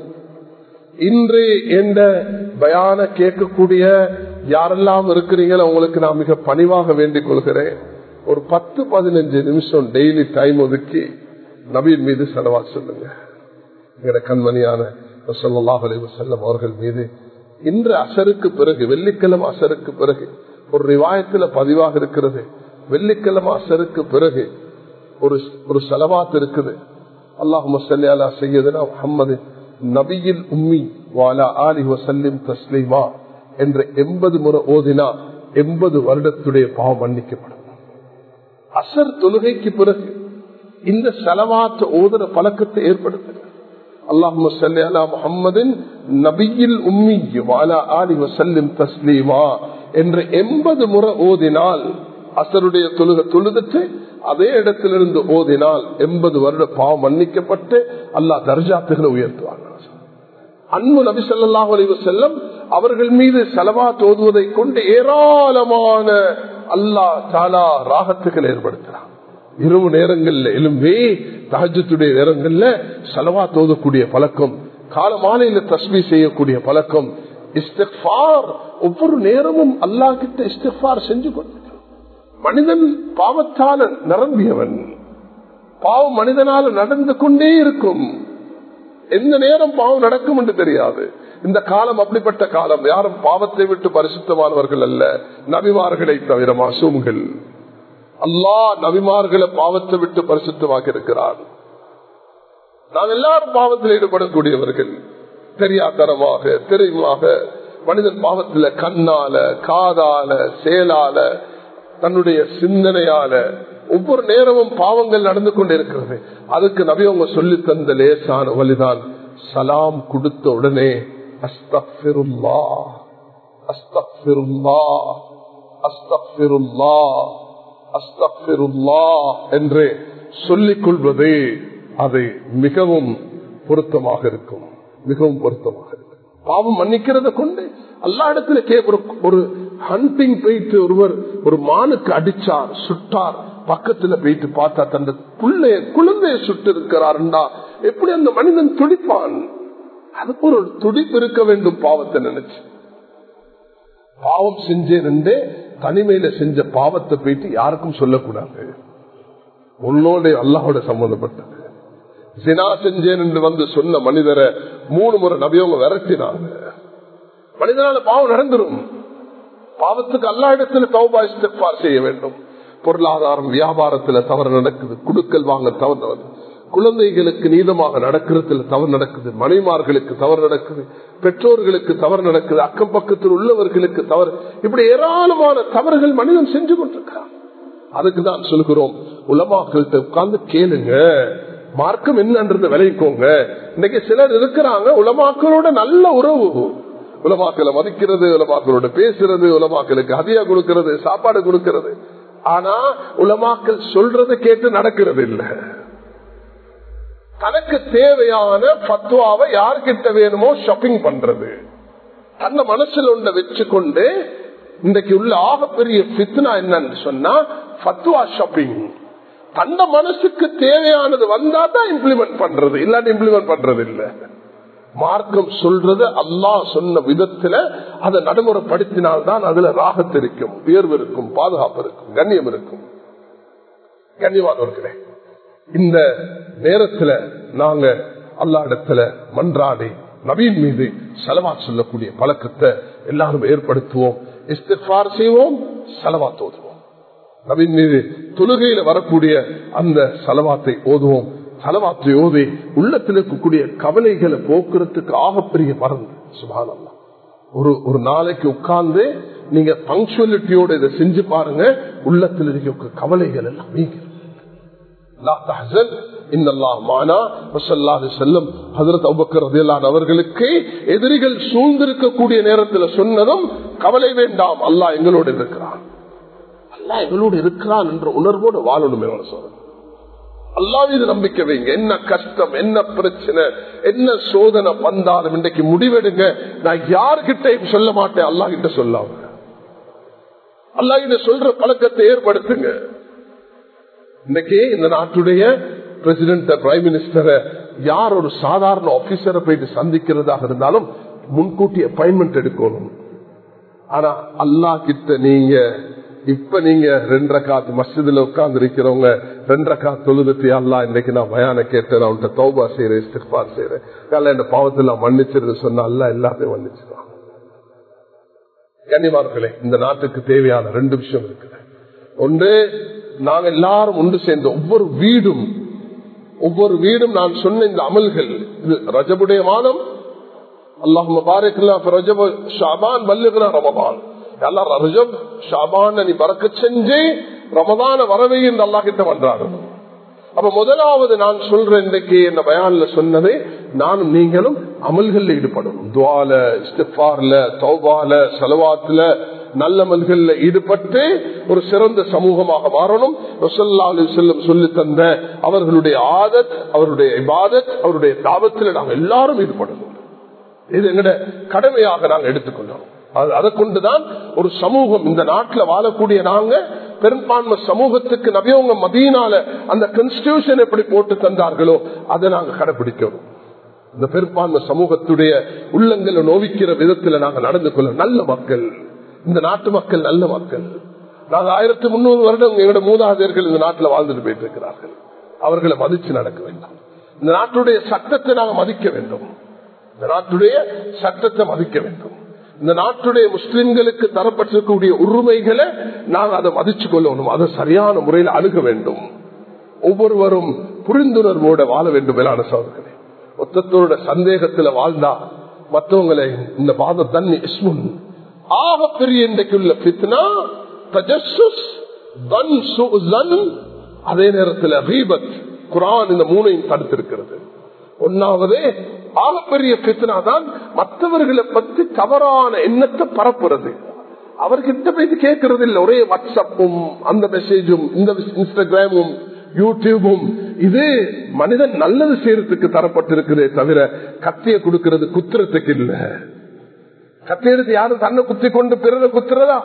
A: இன்று எந்த பயான கேட்கக்கூடிய யாரெல்லாம் இருக்கிறீங்களோ அவங்களுக்கு நான் மிக பணிவாக வேண்டிக் கொள்கிறேன். ஒரு பத்து பதினஞ்சு நிமிஷம் டெய்லி டைம் ஒதுக்கி நபீன் மீது செலவா சொல்லுங்க. எங்கட கண்மணியான செல்லம் அவர்கள் மீது இன்று அசருக்கு பிறகு வெள்ளிக்கிழமை அசருக்கு பிறகு ஒரு ரிவாயத்துல பதிவாக இருக்கிறது. வெள்ளிக்கிழமை அசருக்கு பிறகு ஒரு ஒரு செலவாத்து இருக்குது. அல்லாஹு செய்யதுனா முகம்மது நபியில் உம்மி வாலா ஆலி வசல்லிம் தஸ்லீமா. என்ற எண்பது முறை ஓதினா எண்பது வருடத்துடைய பாவம் மன்னிக்கப்படும். அசர் தொழுகைக்கு பிறகு இந்த செலவாத்த ஓதுற பழக்கத்தை ஏற்படுத்துங்க. அல்லாஹு சல்லி அலா முகம்மதின் நபியில் உம்மி வாலா ஆலி வசல்லிம் தஸ்லீமா என்ற எண்பது முறை ஓதினால் அசருடைய தொழுக தொழுதுட்டு அதே இடத்திலிருந்து ஓதினால் எண்பது வருட பாவம் மன்னிக்கப்பட்டு அல்லா தர்ஜாத்துகளை உயர்த்துவாங்க அன்பு நபி சொல்லாஹ் அலைவு செல்லம் அவர்கள் மீது செலவா தோதுவதை கொண்டு ஏராளமான அல்லா தாலா ராகத்துகள் ஏற்படுத்துறான். இரவு நேரங்கள்ல எலும்பே தகஜத்துடைய நேரங்கள்ல செலவா தோதக்கூடிய பழக்கம் காலமான தஸ்மி செய்யக்கூடிய பழக்கம் இஸ்திஃபார் ஒவ்வொரு நேரமும் அல்லா கிட்ட இஸ்திஃபார் செஞ்சு கொண்டு மனிதன் பாவத்தால நிரம்பியவன். பாவம் மனிதனால நடந்து கொண்டே இருக்கும். எந்த நேரம் பாவம் நடக்கும் என்று தெரியாது. இந்த காலம் அப்படிப்பட்ட காலம். யாரும் பாவத்தை விட்டு பரிசுத்தமானவர்கள் அல்ல. நபிமார்களை தவிர மாசூம்கள். அல்லா நபிமார்களை பாவத்தை விட்டு பரிசுத்தமாக இருக்கிறார். நாம் எல்லாரும் பாவத்தில் ஈடுபடக்கூடியவர்கள். தெரியாதரமாக தெரிவாக மனிதன் பாவத்துல கண்ணால காதால செயலால தன்னுடைய சிந்தனையால ஒவ்வொரு நேரமும் பாவங்கள் நடந்து கொண்டிருக்கிறது. அதுக்கு நபி அவங்க சொல்லி தந்த லேசான வழிதான் சலாம் கொடுத்த உடனே அஸ்தபிருல்லா அஸ்தபிருல்லா அஸ்தபிருல்லா அஸ்தபிருல்லா என்று சொல்லிக் கொள்வது அது மிகவும் பொருத்தமாக இருக்கும். மிகவும் பொருத்தமாக இருக்கும். பாவம் மன்னிக்கிறத கொண்டு எல்லா இடத்துல ஒரு ஹண்டிங் போயிட்டு ஒருவர் ஒரு மானுக்கு அடிச்சார் சுட்டார். பக்கத்துல போயிட்டு பார்த்தா தந்த பிள்ளைய குழந்தைய சுட்டு இருக்கிறாருண்டா எப்படி அந்த மனிதன் துடிப்பான்? அதுக்கு ஒரு துடிப்பு இருக்க வேண்டும் பாவத்தை நினைச்சு. பாவம் செஞ்சேன் தனிமையில செஞ்ச பாவத்தை போயிட்டு யாருக்கும் சொல்லக்கூடாது. உன்னோட அல்லாஹோட சம்பந்தப்பட்டது சினா செஞ்சேன் என்று வந்து சொன்ன மனிதரை மூணு முறை நபியவங்க விரட்டினாங்க. மனிதனால பாவம் நடந்துரும். பாவத்துக்கு எல்லா இடத்துல தௌபா இஸ்திஃபார் செய்ய வேண்டும். பொருளாதாரம் வியாபாரத்துல தவறு நடக்குது. குடுக்கல் வாங்க தவறு குழந்தைகளுக்கு நீதமாக நடக்கிறதுல தவறு நடக்குது. மனைமார்களுக்கு தவறு நடக்குது. பெற்றோர்களுக்கு தவறு நடக்குது. அக்கம் பக்கத்தில் உள்ளவர்களுக்கு தவறு. இப்படி ஏராளமான தவறுகள் மனிதன் செஞ்சு கொண்டிருக்கிறான். அதுக்கு தான் சொல்கிறோம். உலமாக்கள்கிட்ட உட்கார்ந்து கேளுங்க. மார்க்கம் என்னன்றது விளைவிக்கோங்க இன்னைக்கு சிலர் இருக்கிறாங்க. உலமாக்களோட நல்ல உறவு. உலமாக்களை மதிக்கிறது உலமாக்களோட பேசுறது உலமாக்களுக்கு அதியா கொடுக்கிறது சாப்பாடு கொடுக்கிறது. ஆனா உலமாக்கள் சொல்றது கேட்டு நடக்கிறது இல்லை தனக்கு தேவையான பத்துவாவை யார்கிட்ட வேணுமோ ஷாப்பிங் பண்றது. தன்னை மனசுல ஒன்றை வச்சுக்கொண்டு இன்றைக்கு உள்ள ஆகப்பெரிய பித்னா என்னன்னு சொன்னா பத்துவா ஷாப்பிங் தந்த மனசுக்கு தேவையானது வந்தா தான் இம்ப்ளிமெண்ட் பண்றது. இல்லாட்டி இம்ப்ளிமெண்ட் பண்றது இல்லை மார்க்கம் சொல்றது அல்லாஹ் சொன்ன விதத்துல அதை நடைமுறைப்படுத்தினால்தான் அதுல ராகத்து இருக்கும் உயர்வு இருக்கும் பாதுகாப்பு இருக்கும் கண்ணியம் இருக்கும். கண்ணியமானவர்களே இந்த நேரத்துல நாங்க அல்லா இடத்துல மன்றாடி நவீன் மீது செலவா சொல்லக்கூடிய பழக்கத்தை எல்லாரும் ஏற்படுத்துவோம் இஸ்திஃபார் செய்வோம் செலவா தோதுவோம் நவீன் மீது தொழுகையில வரக்கூடிய அந்த செலவாத்தை ஓதுவோம். தலவாத்தையோது உள்ளத்தில் இருக்கக்கூடிய கவலைகளை போக்குறதுக்கு ஆகப்பெரிய மருந்து. சுபானல்லா. ஒரு ஒரு நாளைக்கு உட்கார்ந்து நீங்க பங்க்சுவலிட்டியோட இதை செஞ்சு பாருங்க. உள்ளத்தில் இருக்க கவலைகள் எல்லாம் நீங்க அவர்களுக்கு எதிரிகள் சூழ்ந்திருக்கக்கூடிய நேரத்தில் சொன்னதும் கவலை வேண்டாம். அல்லா எங்களோடு இருக்கிறான். அல்லா எங்களோடு இருக்கிறான் என்ற உணர்வோடு வாழணும் சொல்றேன். அல்லாவிது மீது நம்பிக்கை வைங்க. என்ன கஷ்டம் என்ன பிரச்சனை என்ன சோதனை வந்தாலும் இன்றைக்கு முடிவெடுங்க. நான் யார்கிட்டையும் சொல்ல மாட்டேன் அல்லா கிட்ட சொல்லாம. அல்லா கிட்ட சொல்ற பழக்கத்தை ஏற்படுத்துங்க. இன்னைக்கு இந்த நாட்டுடைய பிரசிடென்ட் பிரைம் மினிஸ்டரை யார் ஒரு சாதாரண ஆபீசரை போயிட்டு சந்திக்கிறதாக இருந்தாலும் முன்கூட்டி அப்பாயின்மெண்ட் எடுக்கணும். ஆனா அல்லா கிட்ட நீங்க இப்ப நீங்க ரெண்டரை காத்து மஸ்ஜிதுல உட்கார்ந்து இருக்கிறவங்க ரெண்டரை காத்து தொழுதுட்டு அல்லா இன்னைக்கு நான் பயான கேட்டேன் நான் உன்ட்ட தௌபா செய்யறேன் இஸ்திஃபார் செய்யறேன் அல்ல இந்த பாவத்தில் மன்னிச்சிருந்து சொன்னா அல்ல எல்லாத்தையும் மன்னிச்சிருவான். கன்னிமார்களே இந்த நாட்டுக்கு தேவையான ரெண்டு விஷயம் இருக்குது. ஒன்று நாங்க எல்லாரும் ஒன்று சேர்ந்த ஒவ்வொரு வீடும் ஒவ்வொரு வீடும் நான் சொன்ன இந்த அமல்கள் இது ரஜபுடைய மாதம் அல்லாஹ் பாரக்கலாம் ரஜப ஷாபான் ரமபான். எல்லாம் ரஜப் ஷாபான் நீ பறக்க செஞ்சு ரமதான வரவை இந்த அல்லா கிட்ட பண்றாரு. அப்ப முதலாவது நான் சொல்றேன் இன்றைக்கு என்ன பயான்ல சொன்னது நானும் நீங்களும் அமல்கள் ஈடுபடணும். துவால இஸ்திஃபார்ல தௌபால செலவாத்துல நல்லமல்கள்ல ஈடுபட்டு ஒரு சிறந்த சமூகமாக மாறணும். செல்லும் சொல்லி தந்த அவர்களுடைய ஆதத் அவருடைய இபாதத் அவருடைய தாபத்தில் நாங்கள் எல்லாரும் ஈடுபடணும். இது எங்கட கடமையாக நாங்கள் எடுத்துக்கொள்ளணும். அதை கொண்டுதான் ஒரு சமூகம் இந்த நாட்டில் வாழக்கூடிய நாங்க பெரும்பான்மை சமூகத்துக்கு நபியவங்க மதியனால அந்த கன்ஸ்டியூஷன் எப்படி போட்டு தந்தார்களோ அதை நாங்க கடைபிடிக்கிறோம். இந்த பெரும்பான்மை சமூகத்துடைய உள்ளங்களை நோவிக்கிற விதத்துல நாங்க நடந்து கொள்ள நல்ல மக்கள். இந்த நாட்டு மக்கள் நல்ல மக்கள். நாங்க ஆயிரத்தி முன்னூறு வருடம் எங்களோட மூதாதையர்கள் இந்த நாட்டில் வாழ்ந்துட்டு போயிட்டு இருக்கிறார்கள் அவர்களை மதிச்சு நடக்க வேண்டும். இந்த நாட்டுடைய சட்டத்தை நாங்கள் மதிக்க வேண்டும். இந்த நாட்டுடைய சட்டத்தை மதிக்க வேண்டும். இந்த நாட்டுடைய முஸ்லிம்களுக்கு தரப்பட்டிருக்கக்கூடிய உரிமைகளை நாங்கள் அதை மதிச்சு கொள்ளணும் அதை சரியான முறையில் அணுக வேண்டும். ஒவ்வொருவரும் புரிந்துணர்வோட வாழ வேண்டும் மேலான சோதர்களே மொத்தத்தோட சந்தேகத்துல வாழ்ந்தா மற்றவங்களை இந்த பாத தண்ணி இஸ்முன். ஆக பெரிய இன்றைக்குள்ள பித்னா அதே நேரத்தில் ரீபத் குரான் இந்த மூணையும் தடுத்திருக்கிறது. ஒன்னாவது ஆகப்பெரிய பித்னா தான் மற்றவர்களை பற்றி தவறான எண்ணத்தை பரப்புறது. அவர்கிட்ட போயிட்டு கேட்கறது இல்லை ஒரே வாட்ஸ்அப்பும் அந்த மெசேஜும் இந்த இன்ஸ்டாகிராமும் யூடியூபும் இது மனிதன் நல்லது செய்யறதுக்கு தரப்பட்டிருக்கிறதே தவிர கத்திய கொடுக்கிறது குத்துறதுக்கு இல்ல. கத்தி யாரும் தன்னை குத்தி கொண்டு பிறரை குத்துறதா?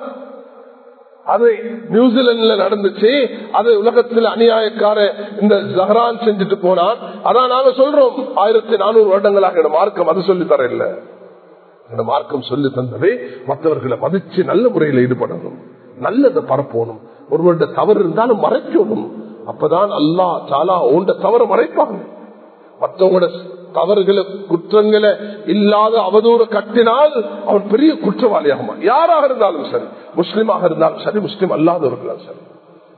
A: அது நியூசிலாந்துல நடந்துச்சு. அது உலகத்தில் அநியாயக்கார இந்த ஜஹரான் செஞ்சுட்டு போனான். அதான் நாங்க சொல்றோம். ஆயிரத்தி நானூறு வருடங்களாக மார்க்கம் அது சொல்லி தர இல்ல மார்க்கம் சொல்லி தந்ததை மற்றவர்களை மதிச்சு நல்ல முறையில் ஈடுபடணும். நல்லதை பரப்பணும். ஒருவருடைய தவறு இருந்தாலும் மறைக்கணும். அப்பதான் அல்லா சாலா ஓண்ட தவற மறைப்பாங்க. மற்றவங்களோட தவறுகளை குற்றங்களை இல்லாத அவதூறு கட்டினால் அவன் பெரிய குற்றவாளியாக யாராக இருந்தாலும் சரி முஸ்லீமாக இருந்தாலும் சரி முஸ்லீம் அல்லாதவர்களும் சரி.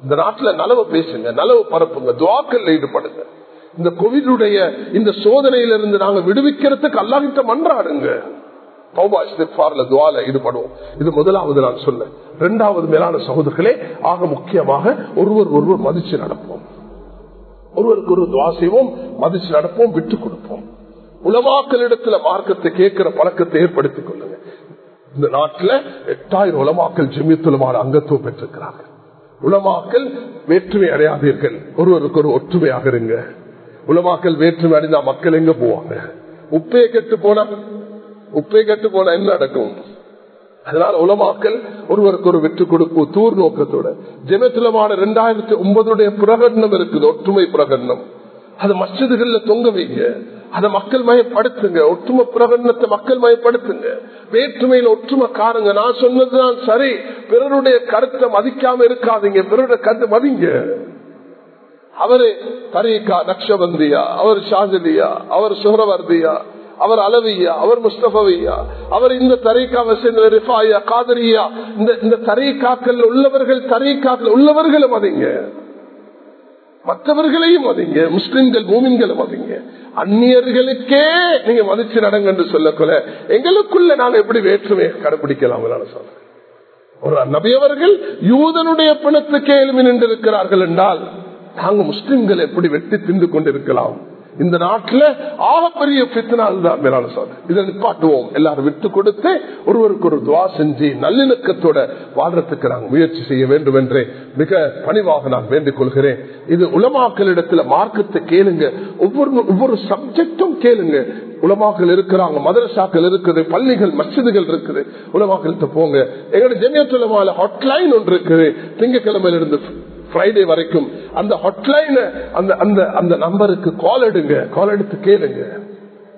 A: இந்த நாட்டுல நலவு பேசுங்க நலவு பரப்புங்க துவாக்கல்ல ஈடுபடுங்க. இந்த கோவிடுடைய இந்த சோதனையிலிருந்து நாங்க விடுவிக்கிறதுக்கு அல்லாஹிட்ட மன்றாடுங்க. ஈடுபடுவோம். இது முதலாவது நான் சொன்னேன். இரண்டாவது மேலான சகோதரர்களே ஆக முக்கியமாக ஒருவர் ஒருவர் மதிச்சு நடப்போம். ஒருவருக்கு ஒரு துவா செய்வோம் மதிச்சு நடப்போம் விட்டு கொடுப்போம். உலமாக்களிடத்துல மார்க்கத்தை கேட்கிற பழக்கத்தை ஏற்படுத்திக் கொள்ளுங்க. இந்த நாட்டில் எட்டாயிரம் உலமாக்கல் ஜெமியத்துலமான அங்கத்துவம் பெற்றிருக்கிறார்கள். உலமாக்கல் வேற்றுமை அடையாதீர்கள். ஒருவருக்கு ஒரு ஒற்றுமையாக இருங்க. உலமாக்கல் வேற்றுமை அடைந்தா மக்கள் எங்க போவாங்க? உப்பே கெட்டு போனா? உப்பே கெட்டு போனா என்ன நடக்கும்? அதனால உலமாக்கல் ஒருவருக்கு ஒரு வெற்றி கொடுப்பு தூர் நோக்கத்தோட. ஜெமத்துலமான இரண்டாயிரத்தி ஒன்பதுடைய பிரகடனம் இருக்குது ஒற்றுமை பிரகடனம். அது மசிதுகள்ல தொங்க வைங்க. அதை மக்கள் மயப்படுத்துங்க. ஒற்றுமை பிரகடனத்தை மக்கள் மயப்படுத்துங்க. வேற்றுமையில ஒற்றுமை காருங்க நான் சொன்னதுதான் சரி. பிறருடைய கருத்தை மதிக்காம இருக்காதீங்க. பிறருடைய கருத்தை மதிங்க. அவரு தரீகா நக்ஷபந்தியா அவர் ஷாஜலியா அவர் சுஹரவர்தியா அவர் அலவியா அவர் முஸ்தபவியா அவர் இந்த தரீக்காவை சேர்ந்த ரிஃபாயா காதரியா இந்த இந்த தரீக்காக்கள் உள்ளவர்கள் தரீக்காக்கள் உள்ளவர்களும் மதிங்க. மற்றவர்களையும் மதிங்க முஸ்லிம்கள் மூமின்களை மதிங்க அந்நியர்களுக்கே நீங்க மதிச்சு நடங்க என்று சொல்லக்கூட எங்களுக்குள்ள நாங்க எப்படி வேற்றுமையை கடைபிடிக்கலாம் சொல்றேன். ஒரு நபியவர்கள் யூதனுடைய பிணத்துக்கே எழுமி நின்றிருக்கிறார்கள் என்றால் நாங்க முஸ்லிம்கள் எப்படி வெட்டி தின்று கொண்டிருக்கலாம்? இந்த நாட்டில் ஆகப்பெரிய பித்தனால் தான் மேலான சார். இதை நிப்பாட்டுவோம். எல்லாரும் விட்டு கொடுத்து ஒருவருக்கு ஒரு துவா செஞ்சு நல்லிணக்கத்தோட வாழ்றதுக்கு நாங்கள் முயற்சி செய்ய வேண்டும் என்று மிக பணிவாக நான் வேண்டிக் கொள்கிறேன். இது உலமாக்களிடத்துல மார்க்கத்தை கேளுங்க. ஒவ்வொரு ஒவ்வொரு சப்ஜெக்டும் கேளுங்க. உலமாக்கள் இருக்கிறாங்க மதரசாக்கள் இருக்குது பள்ளிகள் மசிதுகள் இருக்குது. உலமாக்கள்கிட்ட போங்க. எங்களோட ஜெமியத்துலமால ஹாட்லைன் ஒன்று இருக்குது. திங்கக்கிழமையில இருந்து ஃப்ரைடே வரைக்கும். அந்த ஹாட்லைன் அந்த அந்த அந்த நம்பருக்கு கால் எடுங்க. கால் எடுத்து கேளுங்க.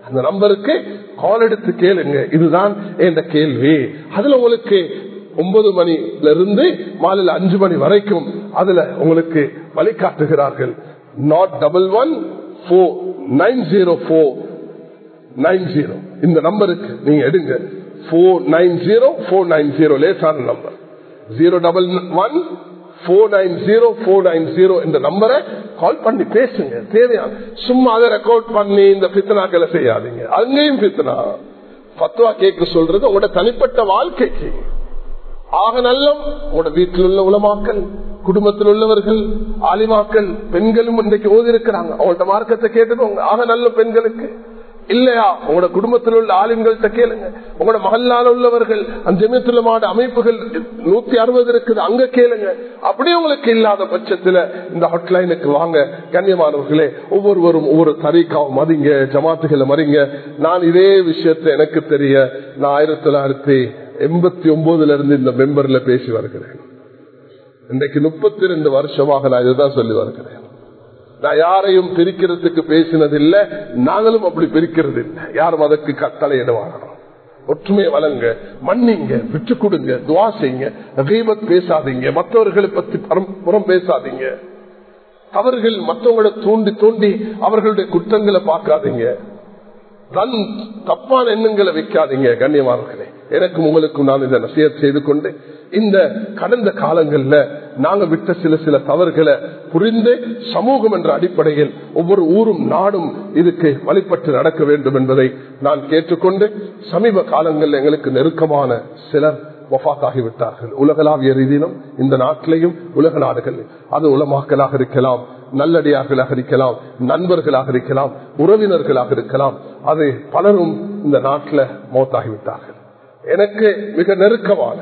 A: அந்த நம்பருக்கு கால் எடுத்து கேளுங்க. இதுதான் என்ற கேள்வி. அதுல உங்களுக்கு ஒன்பது மணில இருந்து மாலையில அஞ்சு மணி வரைக்கும் அதுல உங்களுக்கு வழிகாட்டுகிறார்கள். Nought double one four nine zero four nine zero இந்த நம்பருக்கு நீங்க எடுங்க. Four nine zero four nine zero லேசான number zero double one four nine zero four nine zero இந்த நம்பரை கால் பண்ணி பேசுங்க. தேவையான சும்மா அதை ரெக்கார்ட் பண்ணி இந்த பித்தனாக்களை செய்யாதீங்க. அங்கேயும் பித்தனா? பத்துவா கேட்க சொல்றது உங்களோட தனிப்பட்ட வாழ்க்கைக்கு. ஆக நல்லம் உங்களோட வீட்டில் உள்ள உலமாக்கள் குடும்பத்தில் உள்ளவர்கள் ஆலிமாக்கள் பெண்களும் இன்றைக்கு ஓதி இருக்கிறாங்க அவங்கள்ட்ட மார்க்கத்தை கேட்டுக்கோங்க. ஆக நல்ல பெண்களுக்கு. இல்லையா? உங்களோட குடும்பத்தில் உள்ள ஆளுங்கள்ட்ட கேளுங்க. உங்களோட மகளால் உள்ளவர்கள் அந்த ஜெமியத்துலமான அமைப்புகள் நூத்தி அறுபது இருக்குது அங்க கேளுங்க. அப்படி உங்களுக்கு இல்லாத பட்சத்துல இந்த ஹாட்லைனுக்கு வாங்க. கண்ணியமானவர்களே ஒவ்வொருவரும் ஒவ்வொரு தரிக்காவும் மதிங்க ஜமாத்துகளை மறிங்க நான் இதே விஷயத்தை எனக்கு தெரிய நான் ஆயிரத்தி தொள்ளாயிரத்தி எண்பத்தி ஒன்பதுல இருந்து இந்த மெம்பர்ல பேசி வருகிறேன். இன்றைக்கு முப்பத்தி ரெண்டு வருஷமாக நான் இதுதான் சொல்லி வருகிறேன். நான் யாரையும் பிரிக்கிறதுக்கு பேசினதில்லை நாங்களும் அப்படி பிரிக்கிறது இல்லை யாரும் அதற்கு கட்டளையிடுவாங்க ஒற்றுமை வளங்க மன்னிங்க விட்டு கொடுங்க துவா செய்யுங்க ரீபத் பேசாதீங்க மற்றவர்களை பத்தி புறம் பேசாதீங்க. அவர்கள் மற்றவங்களை தூண்டி தூண்டி அவர்களுடைய குற்றங்களை பார்க்காதீங்க. தன் தப்பான எண்ணங்களை வைக்காதீங்க கண்ணியமானவர்களே. எனக்கும் உங்களுக்கும் நான் இதை நசியத் செய்து கொண்டு இந்த கடந்த காலங்கள்ல நாங்க விட்ட சில சில தவறுகளை புரிந்து சமூகம் என்ற அடிப்படையில் ஒவ்வொரு ஊரும் நாடும் இதுக்கு வழிபட்டு நடக்க வேண்டும் என்பதை நான் கேட்டுக்கொண்டு சமீப காலங்களில் எங்களுக்கு நெருக்கமான சிலர் வஃத்தாகிவிட்டார்கள் உலகளாவிய ரீதியிலும் இந்த நாட்டிலையும் உலக நாடுகள் அது உலமாக்கலாக இருக்கலாம் நல்லடியார்களாக இருக்கலாம் நண்பர்களாக இருக்கலாம் உறவினர்களாக இருக்கலாம். அது பலரும் இந்த நாட்டில் மௌத்தாகிவிட்டார்கள். எனக்கு மிக நெருக்கமான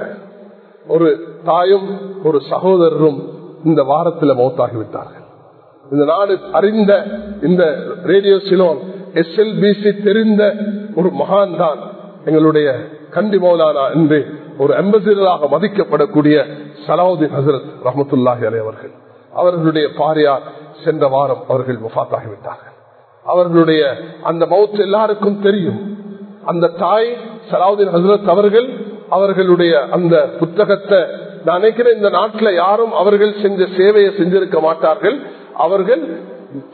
A: ஒரு தாயும் ஒரு சகோதரரும் இந்த வாரத்தில் மௌத்தாகிவிட்டார்கள். இந்த நாடு அறிந்த இந்த ரேடியோ சிலோன் எஸ்எல்பிசி தெரிந்த ஒரு மகான் தான் எங்களுடைய கண்டி மௌலானா என்று ஒரு அம்பசிடராக மதிக்கப்படக்கூடிய சலாவுதீன் ஹசரத் ரஹமத்துல்லாஹி அலி அவர்கள். அவர்களுடைய பாரியார் சென்ற வாரம் அவர்கள் முஃபாத்தாகிவிட்டார்கள் அவர்களுடைய அந்த மவுத் எல்லாருக்கும் தெரியும். அந்த தாய் சலாவுதீன் ஹசரத் அவர்கள் அவர்களுடைய அந்த புத்தகத்தை நான் நினைக்கிறேன் இந்த நாட்டில் யாரும் அவர்கள் செஞ்ச சேவையை செஞ்சிருக்க மாட்டார்கள். அவர்கள்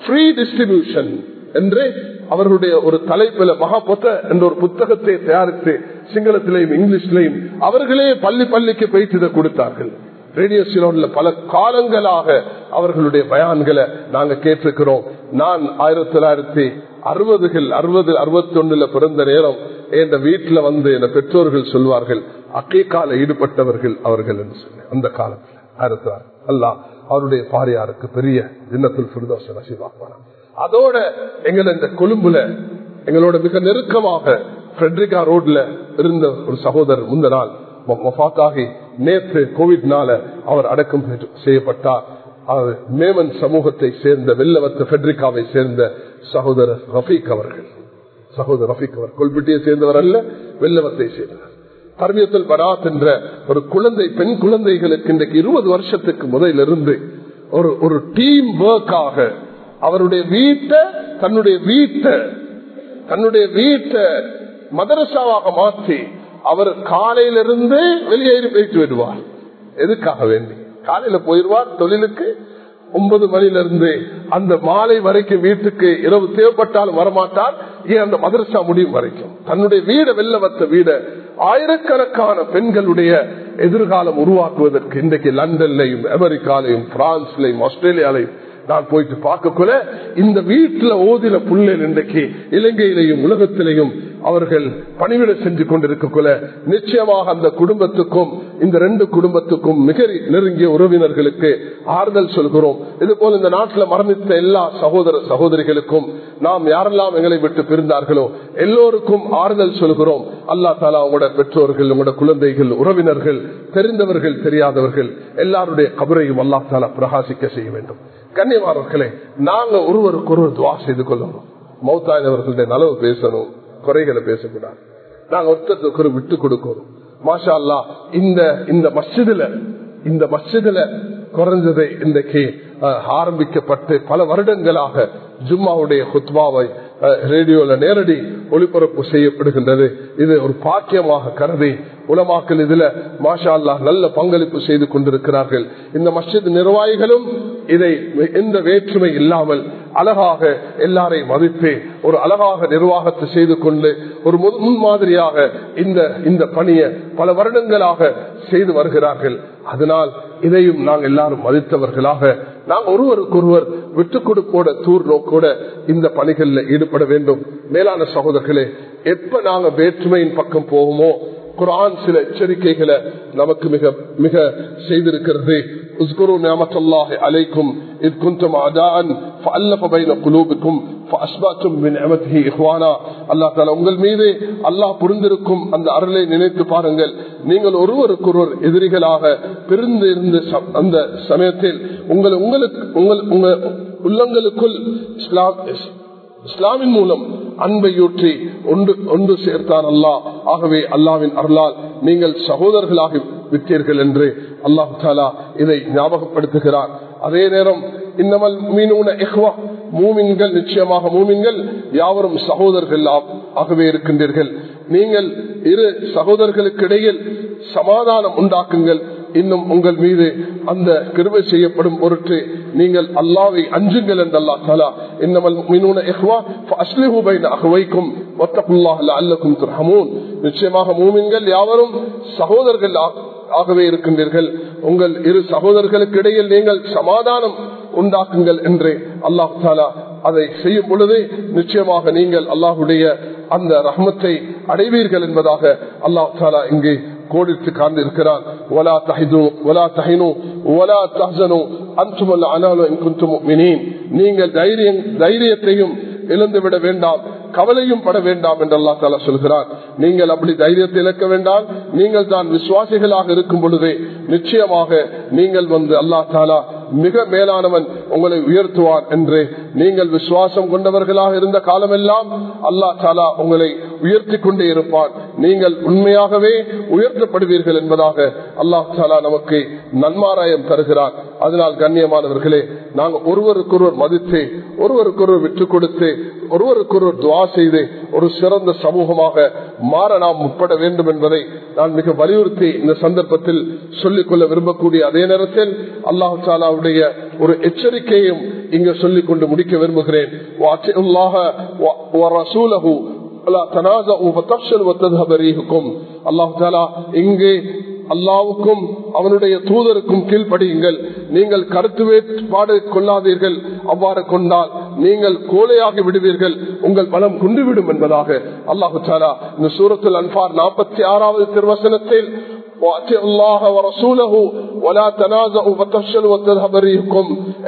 A: ஃப்ரீ டிஸ்ட்ரிபியூஷன் என்று அவர்களுடைய ஒரு தலைப்பில மகாபொத்த என்ற ஒரு புத்தகத்தை தயாரித்து சிங்களத்திலையும் இங்கிலீஷ்லையும் அவர்களே பள்ளி பள்ளிக்கு பயிற்சி கொடுத்தார்கள். ரேடியோ சிலோன்ல பல காலங்களாக அவர்களுடைய பயான்களை நாங்க கேட்டிருக்கிறோம். நான் ஆயிரத்தி தொள்ளாயிரத்தி அறுபதுகள் அறுபது அறுபத்தி ஒண்ணுல பிறந்த நேரம் என் வீட்டுல வந்து என் பெற்றோர்கள் சொல்வார்கள் அக்கீக்கால ஈடுபட்டவர்கள் அவர்கள் என்று சொல்லி. அந்த காலத்தில் ஆயிரத்தி அல்லா அவருடைய பாரியாருக்கு பெரிய தினத்தில் சுருதோஷ நசிவாக்குவான அதோட எங்களை இந்த கொழும்புல எங்களோட மிக நெருக்கமாக பிரெட்ரிகா ரோட்ல இருந்த ஒரு சகோதரர் முந்த நாள் நேற்று கோவிட்னால அவர் அடக்கம் செய்யப்பட்டார். அவர் மேமன் சமூகத்தை சேர்ந்த வெள்ளவத்த பெட்ரிகாவை சேர்ந்த சகோதரர் ரஃபீக் அவர்கள். சகோதரர் ரஃபீக் அவர் கொல்பிட்டியை சேர்ந்தவர் அல்ல வெள்ளவத்தை சேர்ந்தவர். தர்மியத்தில் பராத் என்ற ஒரு குழந்தை பெண் குழந்தைகளுக்கு இன்றைக்கு இருபது வருஷத்துக்கு முதலிலிருந்து ஒரு ஒரு டீம் ஒர்க்காக அவருடைய வீட்டை தன்னுடைய வீட்டை தன்னுடைய வீட்டை மதரசாவாக மாற்றி அவர் காலையிலிருந்து வெளியேறி போயிட்டு விடுவார் எதுக்காக வேண்டி? காலையில போயிடுவார் தொழிலுக்கு ஒன்பது மணிலிருந்து அந்த மாலை வரைக்கும் வீட்டுக்கு இரவு தேவைப்பட்டாலும் வரமாட்டார். ஏன் அந்த மதரசா முடியும் வரைக்கும்? தன்னுடைய வீட வெள்ள வத்த வீட ஆயிரக்கணக்கான பெண்களுடைய எதிர்காலம் உருவாக்குவதற்கு இன்றைக்கு லண்டன்லையும் அமெரிக்காலையும் பிரான்ஸ்லையும் ஆஸ்திரேலியாலையும் நான் போயிட்டு பார்க்கக்குள்ள இந்த வீட்டுல ஓதின புள்ளல் இன்றைக்கு இலங்கையிலையும் உலகத்திலையும் அவர்கள் பணிவிட செஞ்சு கொண்டிருக்கக்குள்ள நிச்சயமாக அந்த குடும்பத்துக்கும் இந்த ரெண்டு குடும்பத்துக்கும் மிக நெருங்கிய உறவினர்களுக்கு ஆறுதல் சொல்கிறோம். இது போல இந்த நாட்டில் மரணித்த எல்லா சகோதர சகோதரிகளுக்கும் நாம் யாரெல்லாம் எங்களை விட்டு பிரிந்தார்களோ எல்லோருக்கும் ஆறுதல் சொல்கிறோம். அல்லா தாலா உங்களோட பெற்றோர்கள் உங்களோட குழந்தைகள் உறவினர்கள் தெரிந்தவர்கள் தெரியாதவர்கள் எல்லாருடைய கபரையும் அல்லா தாலா பிரகாசிக்க செய்ய வேண்டும். கண்ணியமானவர்களே நாங்க ஒருவருக்கு ஒருவர் துவா செய்து கொள்ளணும். மௌத்தாயினவர்களுடைய நலவு பேசணும் குறைகளை பேசக்கூடாது. நாங்க ஒருத்தருக்கு விட்டு கொடுக்கணும். மாஷா அல்லா இந்த இந்த மஸ்ஜிதுல இந்த மஸ்ஜிதுல குறைஞ்சது இன்றைக்கு ஆரம்பிக்கப்பட்டு பல வருடங்களாக ஜும்மாவுடைய ஹுத்மாவை ரேடியோல நேரடி ஒளிபரப்பு செய்யப்படுகின்றது. இது ஒரு பாக்கியமாக கருதி உலமாக்கல் இதுல மாஷா அல்லா நல்ல பங்களிப்பு செய்து கொண்டிருக்கிறார்கள். இந்த மஸ்ஜித் நிர்வாகிகளும் இதை எந்த வேற்றுமை இல்லாமல் அழகாக எல்லாரையும் மதித்து ஒரு அழகாக நிர்வாகத்தை செய்து கொண்டு ஒரு முன்மாதிரியாக இந்த இந்த பணியை பல வருடங்களாக செய்து வருகிறார்கள். அதனால் இதையும் நாங்கள் எல்லாரும் மதித்தவர்களாக நாங்கள் ஒருவருக்கொருவர் விட்டுக் கொடுப்போட தூர் கூட இந்த பணிகளில் ஈடுபட வேண்டும். மேலான சகோதரர்களே எப்ப நாங்க வேற்றுமையின் பக்கம் போவோமோ குரான் சில எச்சரிக்கைகளை நமக்கு மிக மிக செய்திருக்கிறது اذكروا نعمة الله عليكم إذ كنتم أعداء فألف بين قلوبكم فأصبحتم بنعمته إخوانا الله تعالى உங்கள் மீது அல்லாஹ் புரிந்திருக்கும் அந்த அருளை நினைத்து பாருங்கள் நீங்கள் ஒருவருக்கொருவர் எதிரிகளாக பிரிந்து இருந்த அந்த சமயத்தில் உங்கள் உங்களுக்கு உங்கள் உங்க உள்ளங்களுக்குள் இஸ்லாம் இஸ்லாமின் மூலம் அன்பையூற்றி ஒன்று ஒன்று சேர்த்தான் அல்லாஹ். ஆகவே அல்லாவின் அருளால் நீங்கள் சகோதரர்களாக விட்டீர்கள் என்று அல்லாஹு தாலா இதை ஞாபகப்படுத்துகிறார். அதே நேரம் இன்னமல் மீனூன எஹ்வா மூமின்கள் நிச்சயமாக மூமின்கள் யாவரும் சகோதரர்கள் ஆகவே இருக்கின்றீர்கள். நீங்கள் இரு சகோதரர்களுக்கு இடையில் சமாதானம் உண்டாக்குங்கள். இன்னும் உங்கள் மீது அந்த கிருவை செய்யப்படும் பொருட்டு நீங்கள் அல்லாவை அஞ்சுங்கள் என்று அல்லா தாலா. இன்னமல் நிச்சயமாக மூமின்கள் யாவரும் சகோதரர்கள் ஆகவே இருக்கின்றீர்கள். உங்கள் இரு சகோதரர்களுக்கு இடையில் நீங்கள் சமாதானம் உண்டாக்குங்கள் என்று அல்லாஹ் தாலா அதை செய்யும் பொழுது நிச்சயமாக நீங்கள் அல்லாஹுடைய அந்த ரஹ்மத்தை அடைவீர்கள் என்பதாக அல்லாஹ் தாலா இங்கே கோடிட்டு கார்ந்து இருக்கிறார் ஒலா தஹிது ஒலா தஹினு ஒலா தஹனு அன்சுமல்ல அனாலும் இன்குந்தும் நீங்கள் தைரியம் தைரியத்தையும் இழந்துவிட வேண்டாம் கவலையும் பட வேண்டாம் என்று அல்லா தாலா சொல்கிறார். நீங்கள் அப்படி தைரியத்தை இழக்க வேண்டாம் நீங்கள் தான் விசுவாசிகளாக இருக்கும் பொழுதே நிச்சயமாக நீங்கள் வந்து அல்லா தாலா மிக மேலானவன் உங்களை உயர்த்துவார் என்று. நீங்கள் விசுவாசம் கொண்டவர்களாக இருந்த காலமெல்லாம் அல்லா தாலா உங்களை உயர்த்தி கொண்டே இருப்பான் நீங்கள் உண்மையாகவே உயர்த்தப்படுவீர்கள் என்பதாக அல்லாஹ் சாலா நமக்கு நன்மாராயம் தருகிறார். அதனால் கண்ணியமானவர்களே நாங்கள் ஒருவருக்கொருவர் மதித்து ஒருவருக்கொருவர் விட்டுக் கொடுத்து ஒருவருக்கொருவர் துவா செய்து ஒரு சிறந்த சமூகமாக மாற நாம் முற்பட வேண்டும் என்பதை நான் மிக வலியுறுத்தி இந்த சந்தர்ப்பத்தில் சொல்லிக்கொள்ள விரும்பக்கூடிய அதே நேரத்தில் அல்லாஹு தாலாவுடைய ஒரு எச்சரிக்கையும் இங்கு சொல்லிக் கொண்டு முடிக்க விரும்புகிறேன். இங்கே அல்லாவுக்கும் அவனுடைய தூதருக்கும் கீழ்ப்படியுங்கள். நீங்கள் கருத்து வேறுபாடு கொள்ளாதீர்கள். அவ்வாறு கொண்டால் நீங்கள் கோலையாகி விடுவீர்கள். உங்கள் பலம் குண்டுவிடும் என்பதாக அல்லாஹு தாலா இந்த சூரத்தில் அன்பார் நாற்பத்தி ஆறாவது திருவசனத்தில்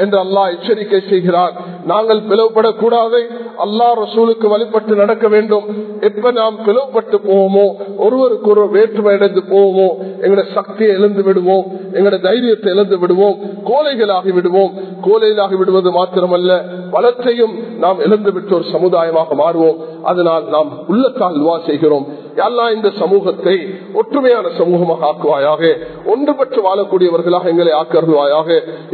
A: என்று அல்லாஹ் எச்சரிக்கை செய்கிறார். நாங்கள் பிளவுபடக்கூடாது. அல்லா ரசூலுக்கு வழிபட்டு நடக்க வேண்டும். எப்ப நாம் பிளவுபட்டு போவோமோ ஒருவருக்கு ஒரு வேற்றுமை இழந்து போவோமோ எங்களோட சக்தியை இழந்து விடுவோம் எங்களோட தைரியத்தை இழந்து விடுவோம் கோலைகளாகி விடுவோம். கோலைகளாகி விடுவது மாத்திரமல்ல பலத்தையும் நாம் இழந்து விட்டு ஒரு சமுதாயமாக மாறுவோம். அதனால் நாம் உள்ளத்தால் துவா செய்கிறோம். எல்லாம் இந்த சமூகத்தை ஒற்றுமையான சமூகமாக ஆக்குவாயாக ஒன்றுபட்டு வாழக்கூடியவர்களாக எங்களை ஆக்கருவாயாக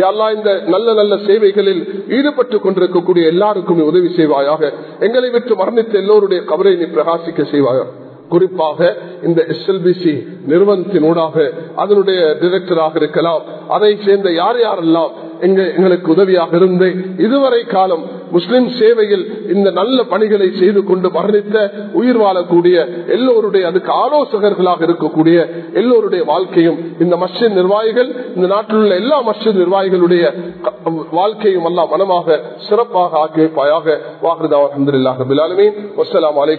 A: எல்லாம் இந்த நல்ல நல்ல சேவைகளில் ஈடுபட்டு கொண்டிருக்கக்கூடிய எல்லாருக்கும் உதவி செய்வாயாக எங்களை விட்டு மரணித்த எல்லோருடைய கவரை நீ பிரகாசிக்க செய்வாயாக குறிப்பாக இந்த எஸ்எல்பிசி நிறுவனத்தினூடாக அதனுடைய டிரெக்டராக இருக்கலாம் அதை சேர்ந்த யார் யாரெல்லாம் எங்களுக்கு உதவியாக இருந்து இதுவரை காலம் முஸ்லிம் சேவையில் இந்த நல்ல பணிகளை செய்து கொண்டு மரணித்த உயிர் வாழக்கூடிய எல்லோருடைய அதுக்கு ஆலோசகர்களாக இருக்கக்கூடிய எல்லோருடைய வாழ்க்கையும் இந்த மஸ்ஜித் நிர்வாகிகள் இந்த நாட்டில் உள்ள எல்லா மஸ்ஜித் நிர்வாகிகளுடைய வாழ்க்கையும் எல்லாம் மனமாக சிறப்பாக ஆக்கி வைப்பாயாக வாக்குதா அஹமதுல்லாஹ் வசலாம் வலைக்கம்